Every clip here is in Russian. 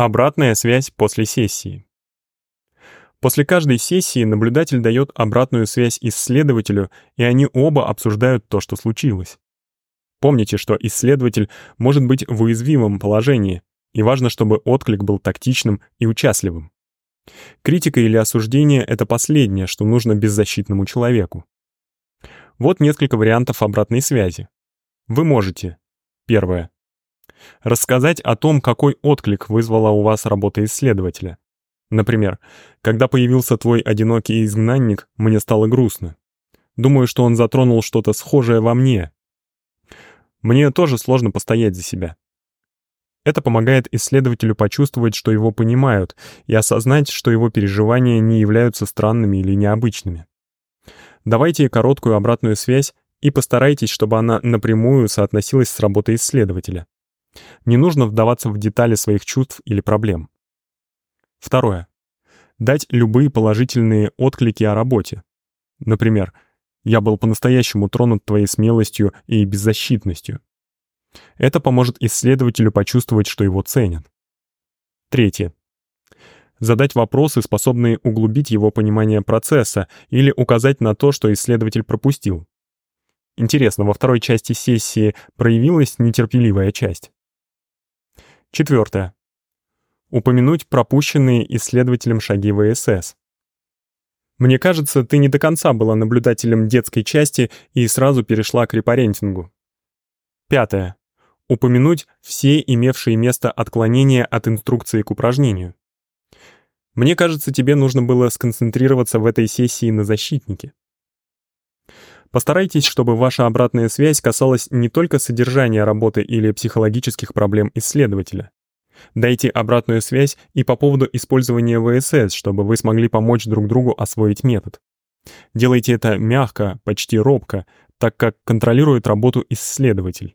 Обратная связь после сессии. После каждой сессии наблюдатель дает обратную связь исследователю, и они оба обсуждают то, что случилось. Помните, что исследователь может быть в уязвимом положении, и важно, чтобы отклик был тактичным и участливым. Критика или осуждение — это последнее, что нужно беззащитному человеку. Вот несколько вариантов обратной связи. Вы можете. Первое. Рассказать о том, какой отклик вызвала у вас работа исследователя. Например, когда появился твой одинокий изгнанник, мне стало грустно. Думаю, что он затронул что-то схожее во мне. Мне тоже сложно постоять за себя. Это помогает исследователю почувствовать, что его понимают, и осознать, что его переживания не являются странными или необычными. Давайте короткую обратную связь и постарайтесь, чтобы она напрямую соотносилась с работой исследователя. Не нужно вдаваться в детали своих чувств или проблем. Второе. Дать любые положительные отклики о работе. Например, «Я был по-настоящему тронут твоей смелостью и беззащитностью». Это поможет исследователю почувствовать, что его ценят. Третье. Задать вопросы, способные углубить его понимание процесса или указать на то, что исследователь пропустил. Интересно, во второй части сессии проявилась нетерпеливая часть. Четвертое. Упомянуть пропущенные исследователем шаги ВСС. Мне кажется, ты не до конца была наблюдателем детской части и сразу перешла к репарентингу. Пятое. Упомянуть все имевшие место отклонения от инструкции к упражнению. Мне кажется, тебе нужно было сконцентрироваться в этой сессии на защитнике. Постарайтесь, чтобы ваша обратная связь касалась не только содержания работы или психологических проблем исследователя. Дайте обратную связь и по поводу использования ВСС, чтобы вы смогли помочь друг другу освоить метод. Делайте это мягко, почти робко, так как контролирует работу исследователь.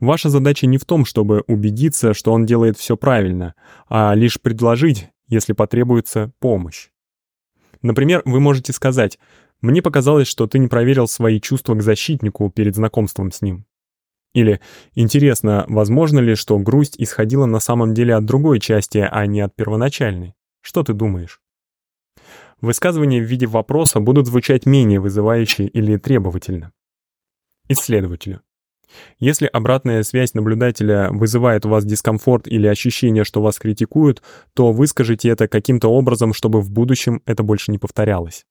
Ваша задача не в том, чтобы убедиться, что он делает все правильно, а лишь предложить, если потребуется, помощь. Например, вы можете сказать мне показалось, что ты не проверил свои чувства к защитнику перед знакомством с ним. Или интересно, возможно ли, что грусть исходила на самом деле от другой части, а не от первоначальной? Что ты думаешь? Высказывания в виде вопроса будут звучать менее вызывающе или требовательно. Исследователю. Если обратная связь наблюдателя вызывает у вас дискомфорт или ощущение, что вас критикуют, то выскажите это каким-то образом, чтобы в будущем это больше не повторялось.